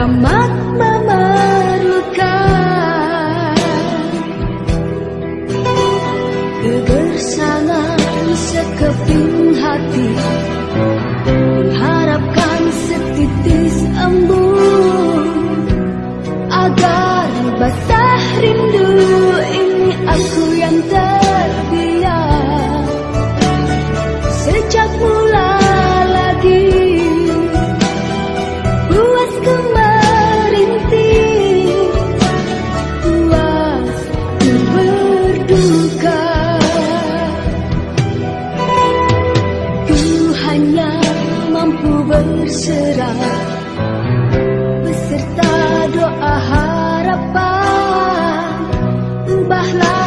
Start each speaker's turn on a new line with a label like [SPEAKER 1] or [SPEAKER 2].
[SPEAKER 1] amat memerlukan kebersamaan sekeping hati. Mengharapkan setitis embun agar basah rindu ini aku yang ter berserah Beserta doa harapan bahlah.